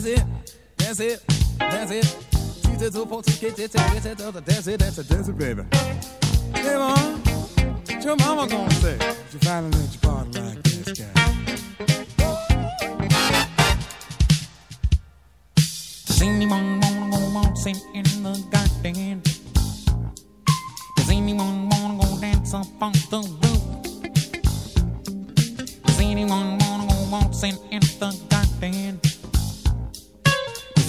That's it, that's it, that's it. She's a super to get it, that's it, that's it, that's it, that's it, baby. Hey, mom, what your mama gonna say? She finally let you party like this guy. Does anyone wanna go waltzing in the garden? Does anyone wanna go dance up on the roof? Does anyone wanna go waltzing in the garden?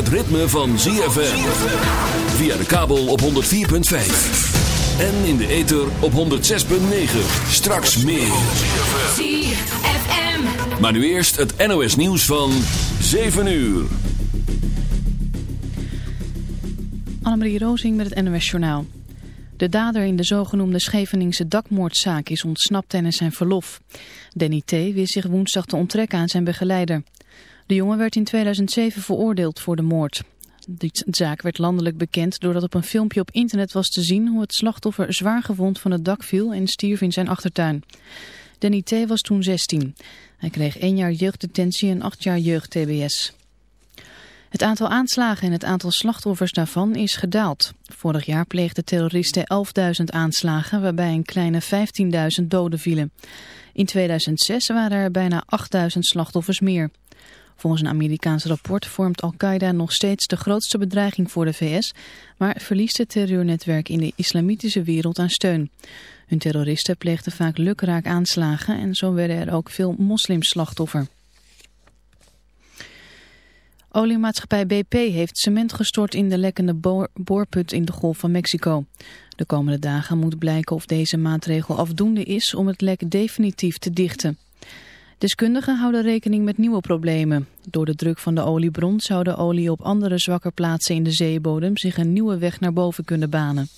het ritme van ZFM. Via de kabel op 104.5. En in de ether op 106.9. Straks meer. ZFM. Maar nu eerst het NOS nieuws van 7 uur. Annemarie Rozing met het NOS Journaal. De dader in de zogenoemde Scheveningse dakmoordzaak is ontsnapt tijdens zijn verlof. Danny T. wist zich woensdag te onttrekken aan zijn begeleider. De jongen werd in 2007 veroordeeld voor de moord. Die zaak werd landelijk bekend doordat op een filmpje op internet was te zien hoe het slachtoffer zwaar gewond van het dak viel en stierf in zijn achtertuin. Danny T. was toen 16. Hij kreeg één jaar jeugddetentie en acht jaar jeugd-TBS. Het aantal aanslagen en het aantal slachtoffers daarvan is gedaald. Vorig jaar pleegden terroristen 11.000 aanslagen, waarbij een kleine 15.000 doden vielen. In 2006 waren er bijna 8.000 slachtoffers meer. Volgens een Amerikaans rapport vormt Al-Qaeda nog steeds de grootste bedreiging voor de VS, maar verliest het terreurnetwerk in de islamitische wereld aan steun. Hun terroristen pleegden vaak lukraak aanslagen en zo werden er ook veel moslims slachtoffer. Oliemaatschappij BP heeft cement gestort in de lekkende boor boorput in de Golf van Mexico. De komende dagen moet blijken of deze maatregel afdoende is om het lek definitief te dichten. Deskundigen houden rekening met nieuwe problemen. Door de druk van de oliebron zou de olie op andere zwakke plaatsen in de zeebodem zich een nieuwe weg naar boven kunnen banen.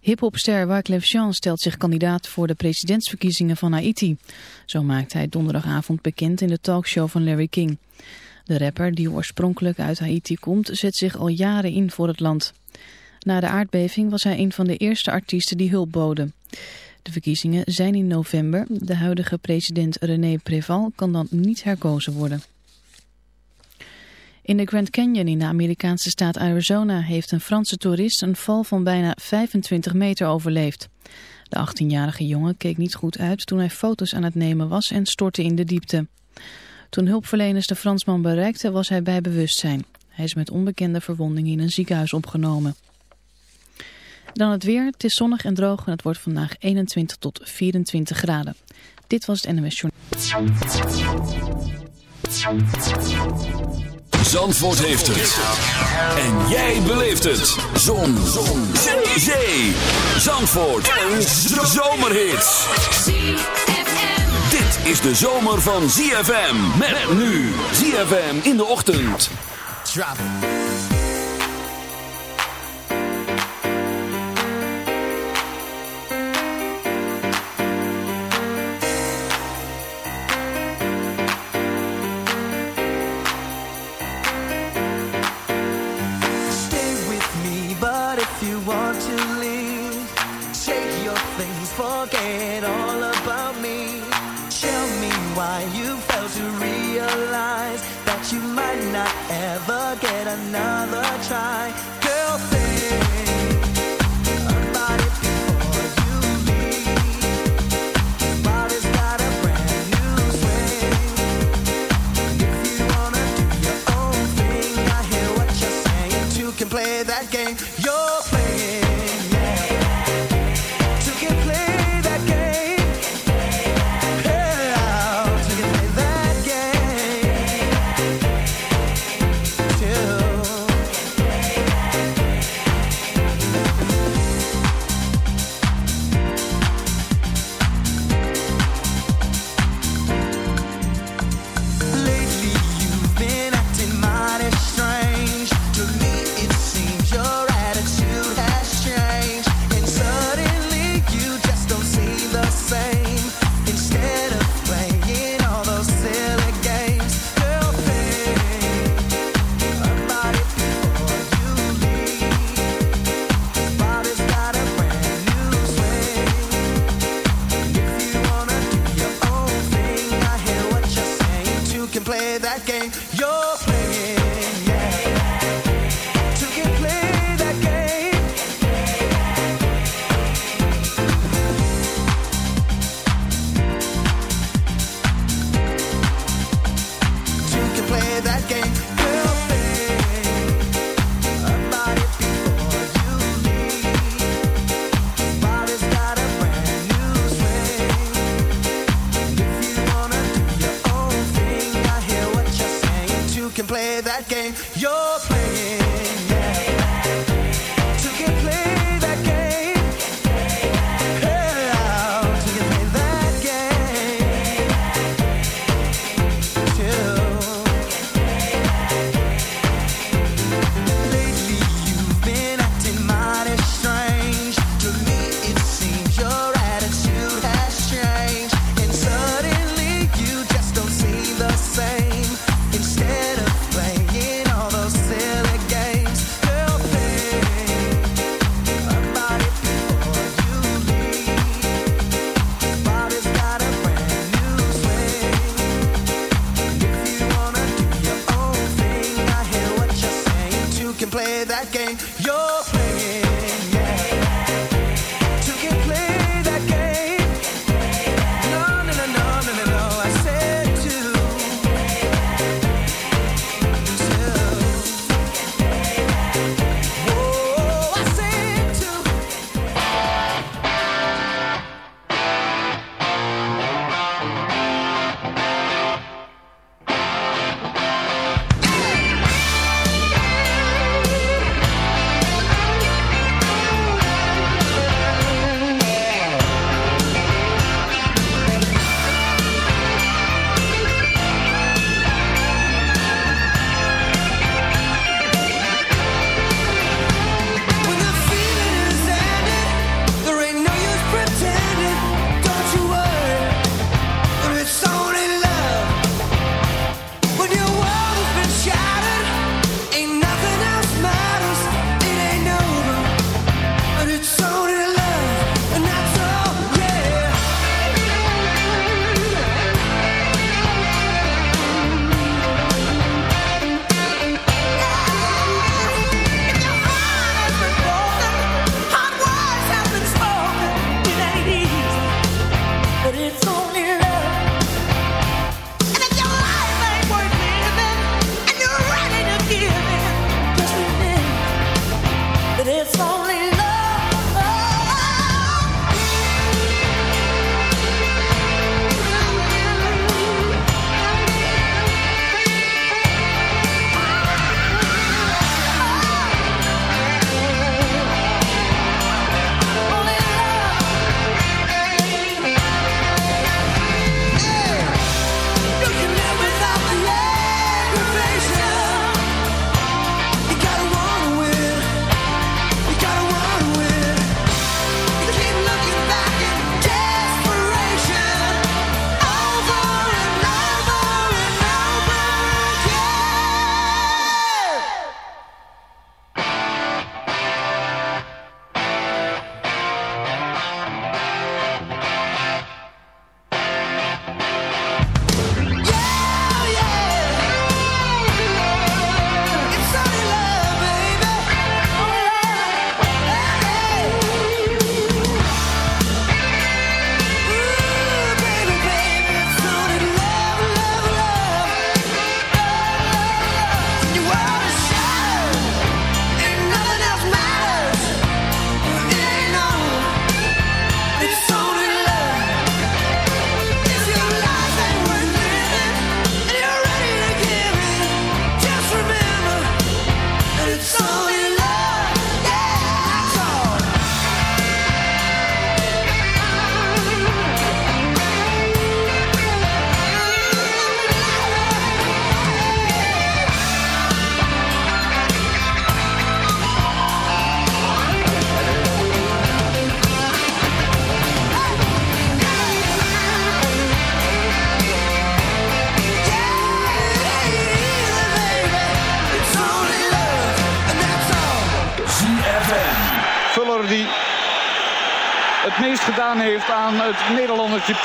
Hip-hopster Wyclef Jean stelt zich kandidaat voor de presidentsverkiezingen van Haiti. Zo maakt hij donderdagavond bekend in de talkshow van Larry King. De rapper, die oorspronkelijk uit Haiti komt, zet zich al jaren in voor het land. Na de aardbeving was hij een van de eerste artiesten die hulp boden. De verkiezingen zijn in november. De huidige president René Preval kan dan niet herkozen worden. In de Grand Canyon in de Amerikaanse staat Arizona heeft een Franse toerist een val van bijna 25 meter overleefd. De 18-jarige jongen keek niet goed uit toen hij foto's aan het nemen was en stortte in de diepte. Toen hulpverleners de Fransman bereikten was hij bij bewustzijn. Hij is met onbekende verwondingen in een ziekenhuis opgenomen. Dan het weer. Het is zonnig en droog en het wordt vandaag 21 tot 24 graden. Dit was het NMS Journal. Zandvoort heeft het. En jij beleeft het. Zon. Zon. Zee. Zandvoort. Een zomerhit. Dit is de zomer van ZFM. Met nu. ZFM in de ochtend. Drop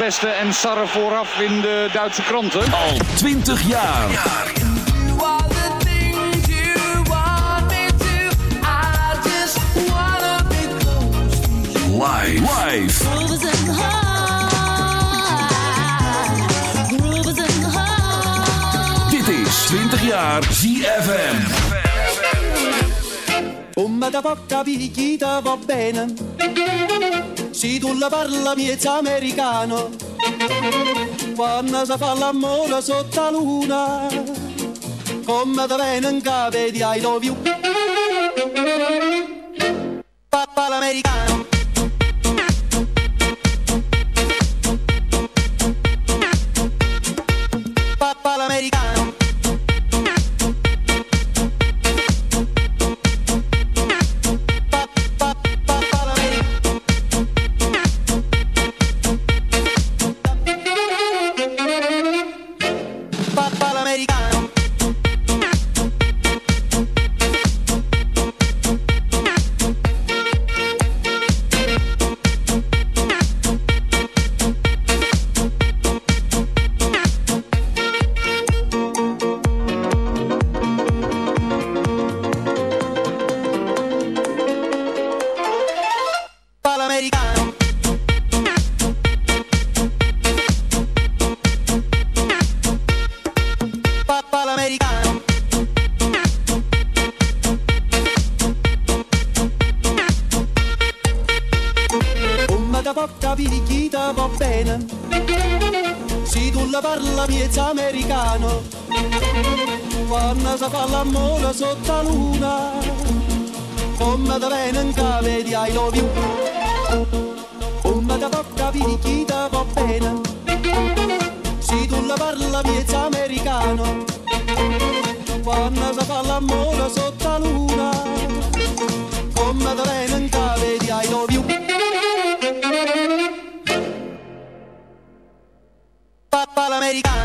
Pesten en sarren vooraf in de Duitse kranten. Al 20 jaar. Live. Live. Dit is 20 jaar ZFM. Come da porta va bene Se tu la parla miezza americano. Quando si fa l'amore sotto la luna Come da bene in capo di I love you in cave di I love you. Come da porta picchita va bene. Se tu la parla miezza americano. Quando si fa l'amore sotto la luna. Come da in cave di I love you. Papà l'americano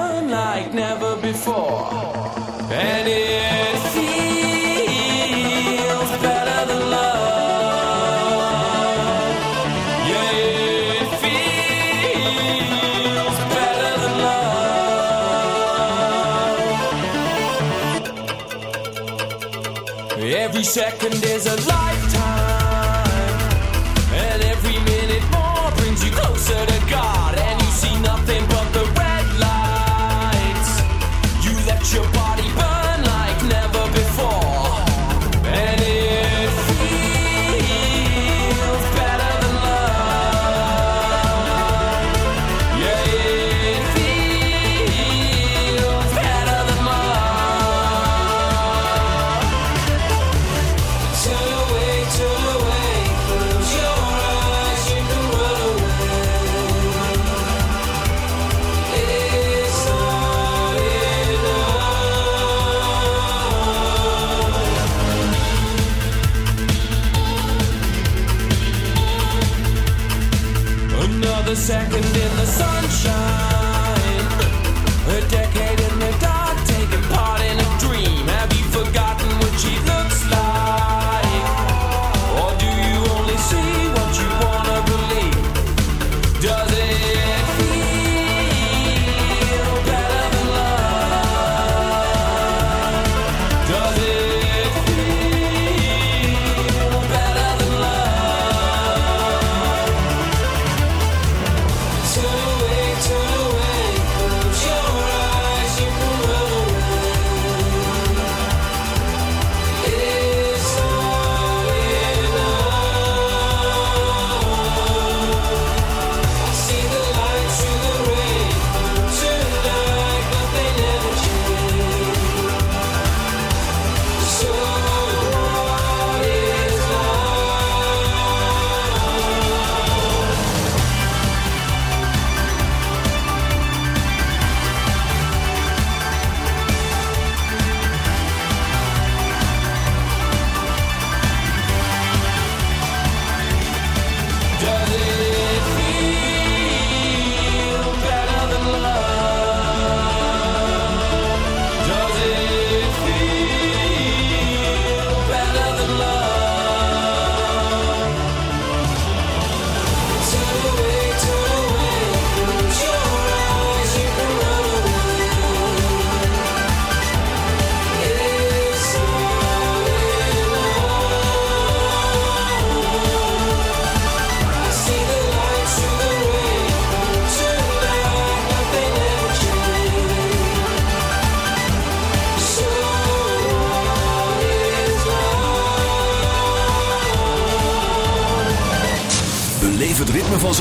second is a lie.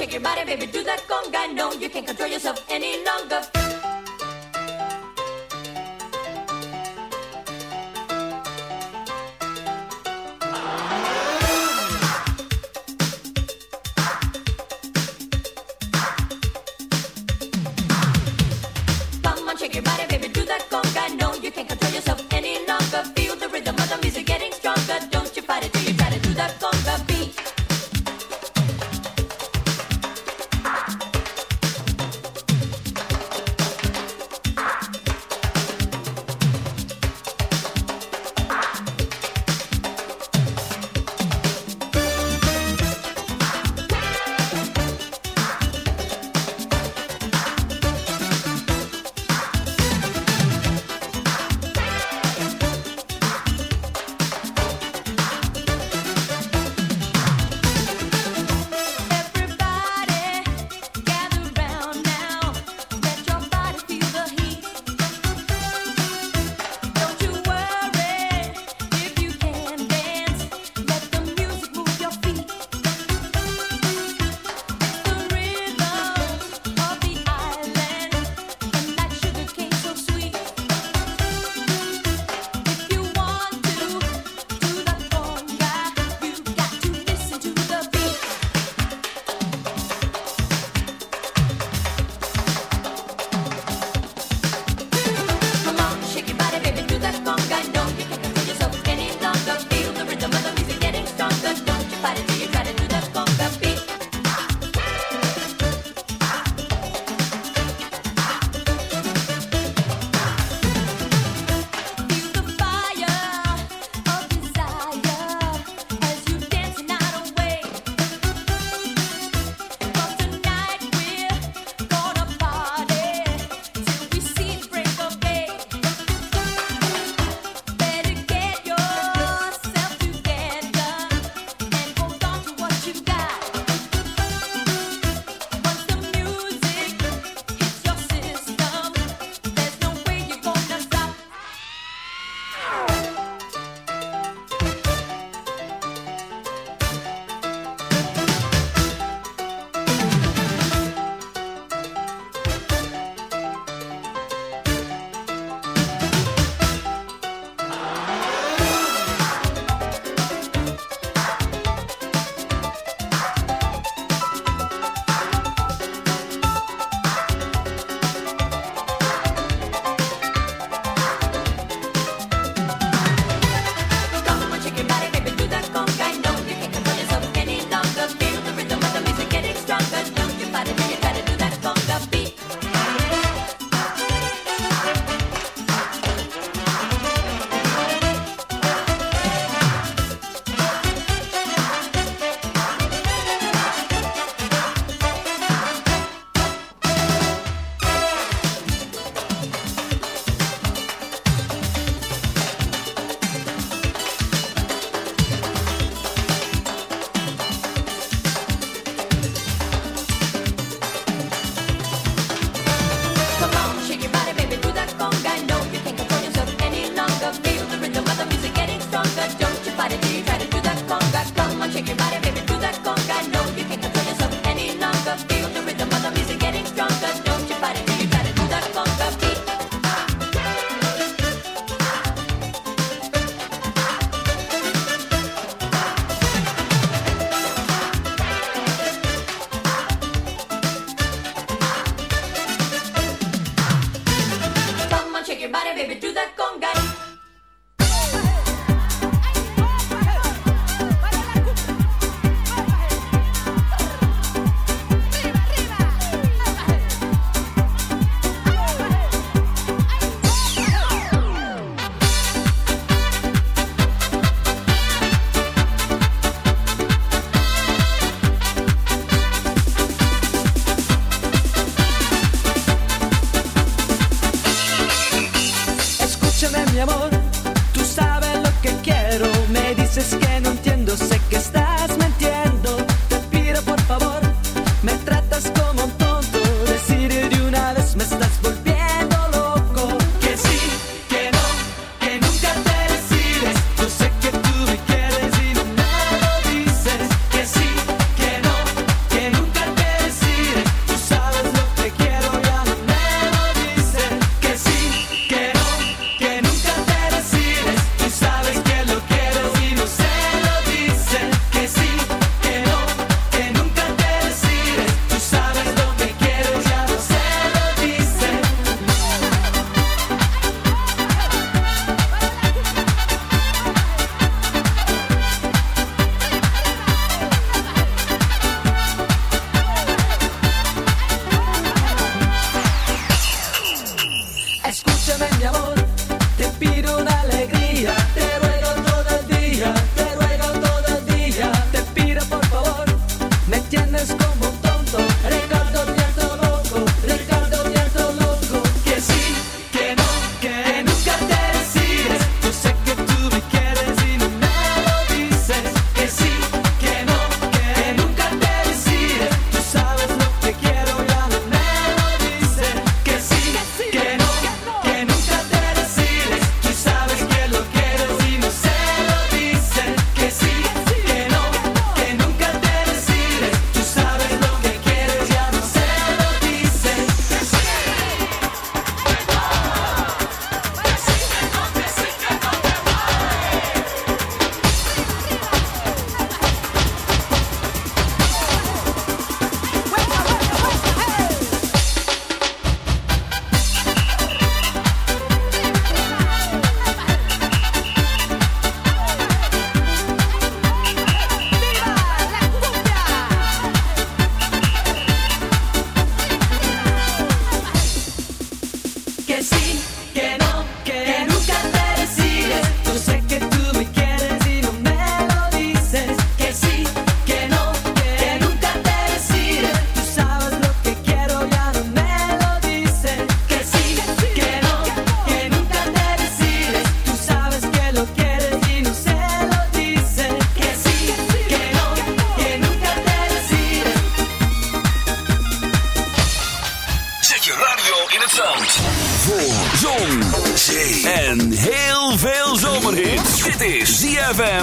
shake your body, baby, do that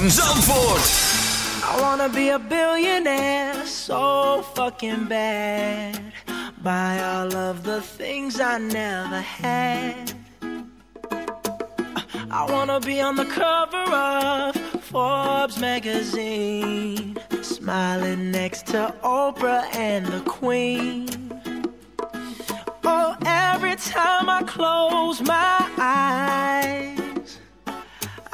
Zandvoort. I wanna be a billionaire so fucking bad. Buy all of the things I never had. I wanna be on the cover of Forbes magazine, smiling next to Oprah and the Queen. Oh, every time I close my eyes,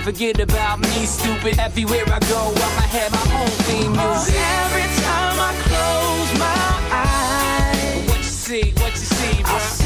forget about me, stupid. Everywhere I go, I'ma have my own theme music. Oh, every time I close my eyes, What you see, what you see, bro?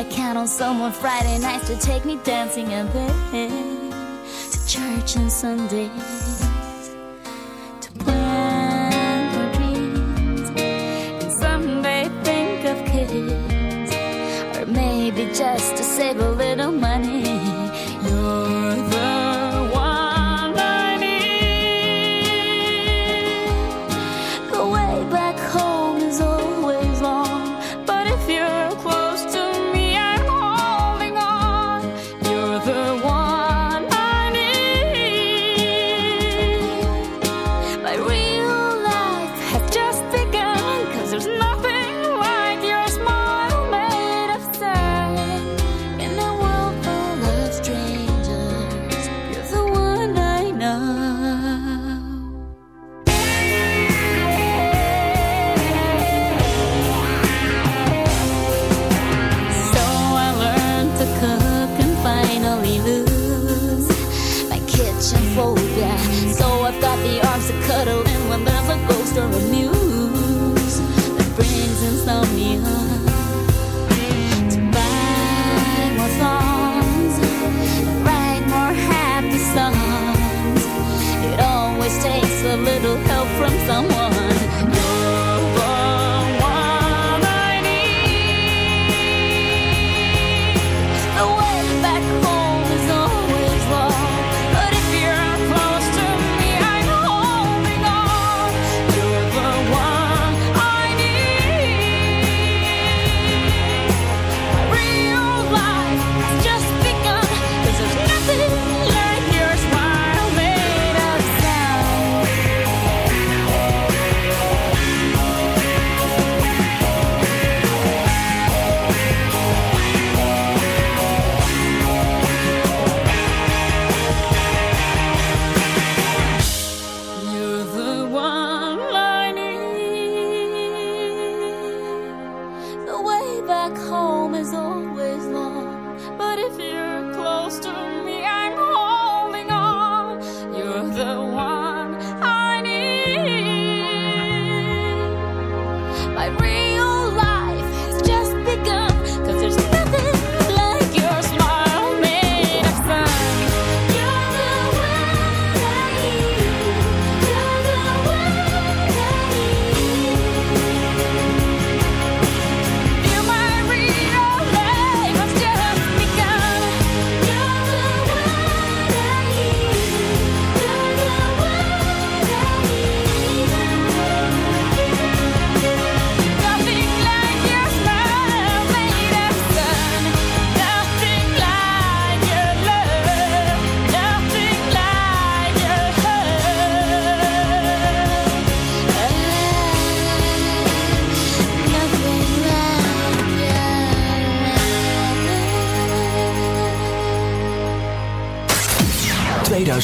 I count on someone Friday nights to take me dancing and bed to church on Sundays. To plan for dreams and someday think of kids, or maybe just to save a little.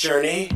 Journey.